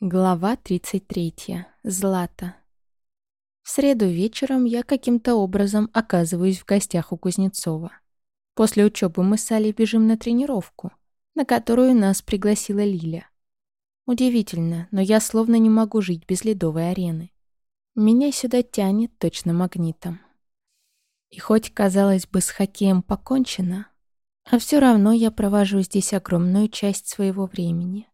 Глава 33. Злата. В среду вечером я каким-то образом оказываюсь в гостях у Кузнецова. После учебы мы с Алей бежим на тренировку, на которую нас пригласила Лиля. Удивительно, но я словно не могу жить без ледовой арены. Меня сюда тянет точно магнитом. И хоть, казалось бы, с хоккеем покончено, а все равно я провожу здесь огромную часть своего времени.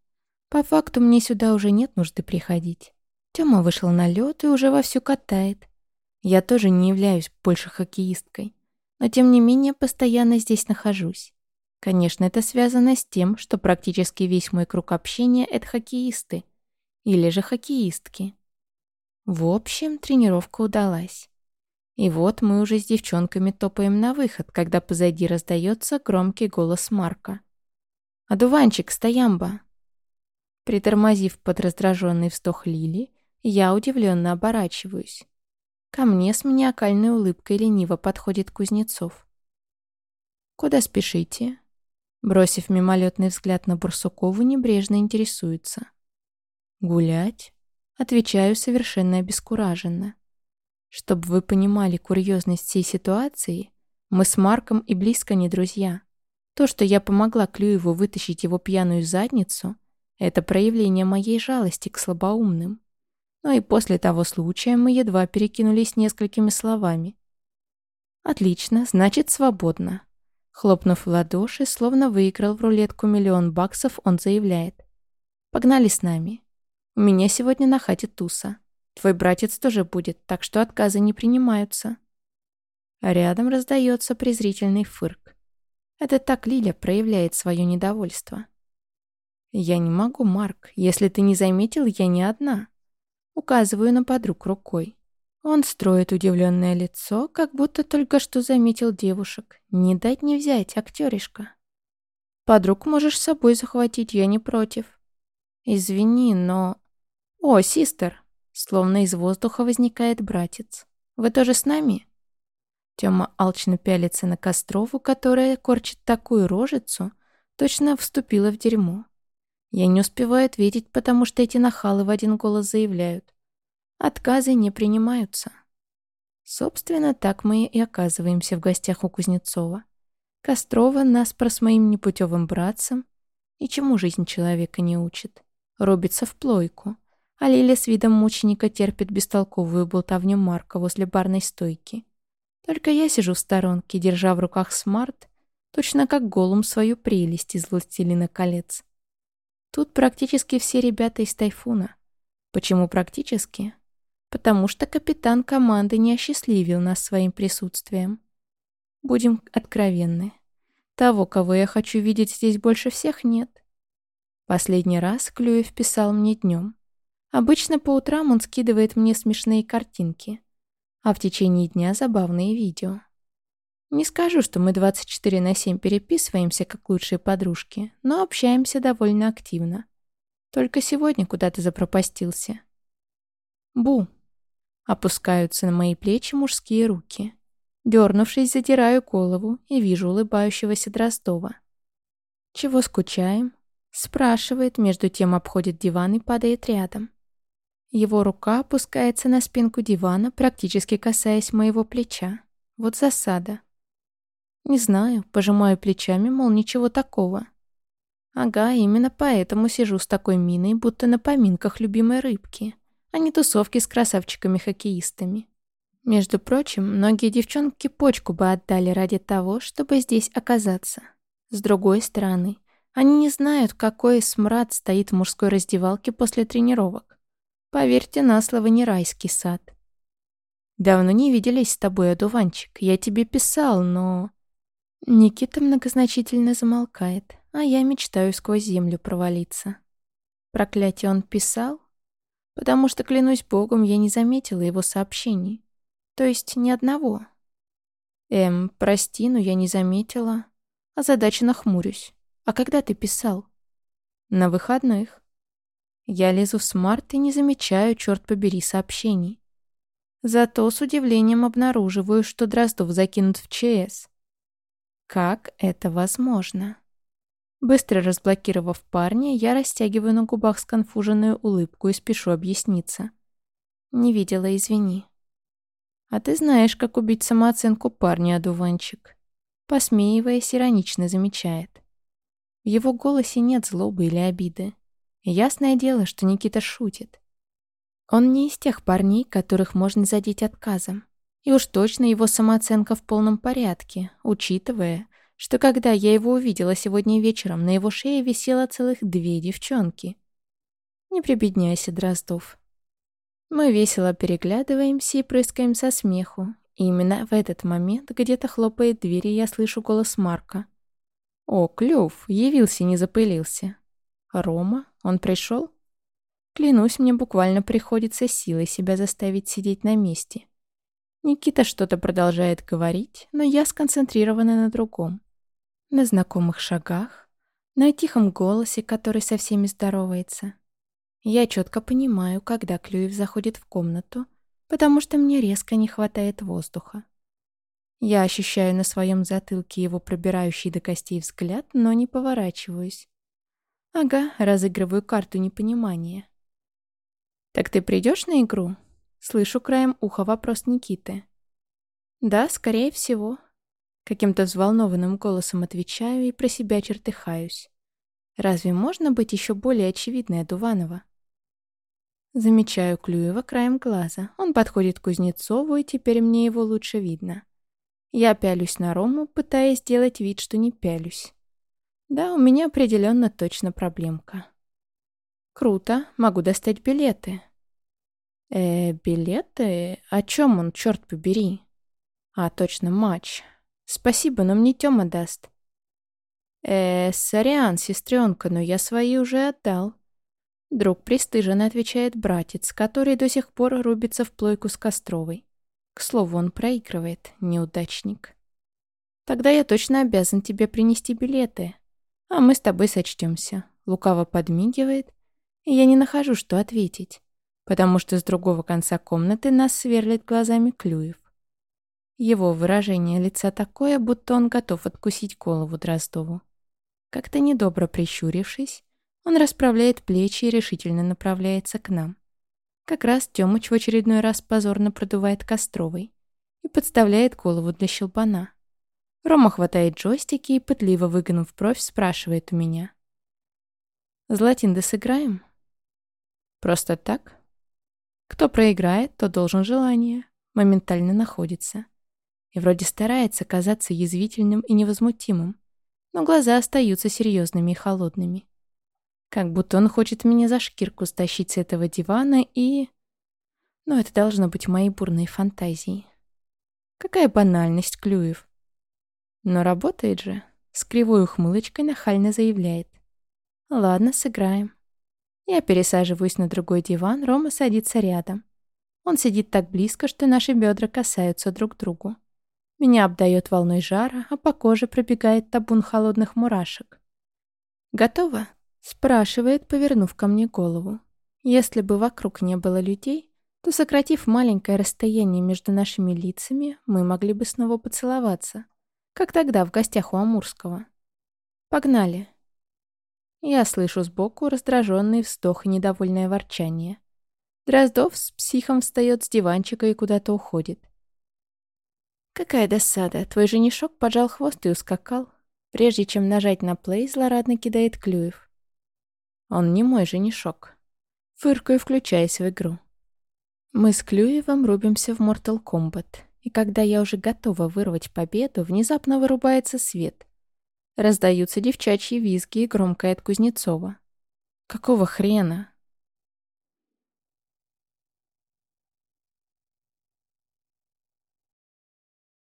По факту мне сюда уже нет нужды приходить. Тёма вышел на лед и уже вовсю катает. Я тоже не являюсь больше хоккеисткой, но тем не менее постоянно здесь нахожусь. Конечно, это связано с тем, что практически весь мой круг общения — это хоккеисты. Или же хоккеистки. В общем, тренировка удалась. И вот мы уже с девчонками топаем на выход, когда позади раздается громкий голос Марка. «Одуванчик, стоямба!» Притормозив под раздраженный вздох Лили, я удивленно оборачиваюсь. Ко мне с маниакальной улыбкой лениво подходит Кузнецов. «Куда спешите?» Бросив мимолетный взгляд на Бурсукову, небрежно интересуется. «Гулять?» Отвечаю совершенно обескураженно. Чтобы вы понимали курьезность всей ситуации, мы с Марком и близко не друзья. То, что я помогла Клюеву вытащить его пьяную задницу, это проявление моей жалости к слабоумным. Но и после того случая мы едва перекинулись несколькими словами. «Отлично, значит, свободно». Хлопнув в ладоши, словно выиграл в рулетку миллион баксов, он заявляет. «Погнали с нами. У меня сегодня на хате туса. Твой братец тоже будет, так что отказы не принимаются». Рядом раздается презрительный фырк. Это так Лиля проявляет свое недовольство. «Я не могу, Марк. Если ты не заметил, я не одна». Указываю на подруг рукой. Он строит удивленное лицо, как будто только что заметил девушек. Не дать не взять, актеришка. Подруг можешь с собой захватить, я не против. Извини, но... О, систер! Словно из воздуха возникает братец. Вы тоже с нами? Тёма алчно пялится на Кострову, которая корчит такую рожицу, точно вступила в дерьмо. Я не успеваю ответить, потому что эти нахалы в один голос заявляют. Отказы не принимаются. Собственно, так мы и оказываемся в гостях у Кузнецова. Кострова нас про с моим непутевым братцем. И чему жизнь человека не учит? Рубится в плойку. А Лиля с видом мученика терпит бестолковую болтовню Марка возле барной стойки. Только я сижу в сторонке, держа в руках смарт, точно как голум свою прелесть из «Властелина колец». Тут практически все ребята из «Тайфуна». Почему практически? Потому что капитан команды не осчастливил нас своим присутствием. Будем откровенны. Того, кого я хочу видеть здесь больше всех, нет. Последний раз Клюев писал мне днем. Обычно по утрам он скидывает мне смешные картинки, а в течение дня забавные видео. Не скажу, что мы 24 на 7 переписываемся, как лучшие подружки, но общаемся довольно активно. Только сегодня куда-то запропастился. Бу. Опускаются на мои плечи мужские руки. Дернувшись, задираю голову и вижу улыбающегося Дроздова. «Чего скучаем?» Спрашивает, между тем обходит диван и падает рядом. Его рука опускается на спинку дивана, практически касаясь моего плеча. Вот засада. Не знаю, пожимаю плечами, мол, ничего такого. Ага, именно поэтому сижу с такой миной, будто на поминках любимой рыбки, а не тусовки с красавчиками-хоккеистами. Между прочим, многие девчонки почку бы отдали ради того, чтобы здесь оказаться. С другой стороны, они не знают, какой смрад стоит в мужской раздевалке после тренировок. Поверьте на слово, не райский сад. Давно не виделись с тобой, одуванчик. Я тебе писал, но... Никита многозначительно замолкает, а я мечтаю сквозь землю провалиться. Проклятие он писал? Потому что, клянусь богом, я не заметила его сообщений. То есть ни одного. Эм, прости, но я не заметила. А задача нахмурюсь. А когда ты писал? На выходных. Я лезу в смарт и не замечаю, черт побери, сообщений. Зато с удивлением обнаруживаю, что Дроздов закинут в ЧС. Как это возможно? Быстро разблокировав парня, я растягиваю на губах сконфуженную улыбку и спешу объясниться. Не видела, извини. А ты знаешь, как убить самооценку парня, одуванчик. Посмеиваясь, иронично замечает. В его голосе нет злобы или обиды. Ясное дело, что Никита шутит. Он не из тех парней, которых можно задеть отказом. И уж точно его самооценка в полном порядке, учитывая, что когда я его увидела сегодня вечером, на его шее висело целых две девчонки. Не прибедняйся, Дроздов. Мы весело переглядываемся и прыскаем со смеху. И именно в этот момент где-то хлопает дверь, и я слышу голос Марка. «О, Клюв, явился, не запылился». «Рома? Он пришел?» Клянусь, мне буквально приходится силой себя заставить сидеть на месте. Никита что-то продолжает говорить, но я сконцентрирована на другом. На знакомых шагах, на тихом голосе, который со всеми здоровается. Я четко понимаю, когда Клюев заходит в комнату, потому что мне резко не хватает воздуха. Я ощущаю на своем затылке его пробирающий до костей взгляд, но не поворачиваюсь. Ага, разыгрываю карту непонимания. «Так ты придешь на игру?» Слышу краем уха вопрос Никиты. «Да, скорее всего». Каким-то взволнованным голосом отвечаю и про себя чертыхаюсь. Разве можно быть еще более очевидной от? Замечаю Клюева краем глаза. Он подходит к Кузнецову, и теперь мне его лучше видно. Я пялюсь на Рому, пытаясь сделать вид, что не пялюсь. Да, у меня определенно точно проблемка. Круто, могу достать билеты. Э, билеты? О чем он, черт побери? А, точно, матч. Спасибо, но мне Тёма даст. Э, сорян, сестренка, но я свои уже отдал. Друг пристыженно отвечает братец, который до сих пор рубится в плойку с Костровой. К слову, он проигрывает, неудачник. Тогда я точно обязан тебе принести билеты. А мы с тобой сочтемся. Лукаво подмигивает, и я не нахожу, что ответить потому что с другого конца комнаты нас сверлит глазами Клюев. Его выражение лица такое, будто он готов откусить голову Дроздову. Как-то недобро прищурившись, он расправляет плечи и решительно направляется к нам. Как раз Тёмыч в очередной раз позорно продувает Костровой и подставляет голову для щелбана. Рома хватает джойстики и, пытливо выгнув бровь, спрашивает у меня. «Златинда сыграем?» «Просто так?» Кто проиграет, то должен желание. Моментально находится. И вроде старается казаться язвительным и невозмутимым, но глаза остаются серьезными и холодными. Как будто он хочет меня за шкирку стащить с этого дивана и... Но это должно быть мои бурные фантазии. Какая банальность, Клюев. Но работает же. С кривой ухмылочкой нахально заявляет. Ладно, сыграем. Я пересаживаюсь на другой диван, Рома садится рядом. Он сидит так близко, что наши бедра касаются друг другу. Меня обдает волной жара, а по коже пробегает табун холодных мурашек. «Готово?» — спрашивает, повернув ко мне голову. Если бы вокруг не было людей, то, сократив маленькое расстояние между нашими лицами, мы могли бы снова поцеловаться, как тогда в гостях у Амурского. «Погнали!» Я слышу сбоку раздраженный вздох и недовольное ворчание. Дроздов с психом встает с диванчика и куда-то уходит. «Какая досада! Твой женишок поджал хвост и ускакал. Прежде чем нажать на плей, злорадно кидает Клюев. Он не мой женишок. Фыркаю, включаясь в игру. Мы с Клюевым рубимся в Mortal Kombat, и когда я уже готова вырвать победу, внезапно вырубается свет — Раздаются девчачьи визги и громкое от Кузнецова. Какого хрена?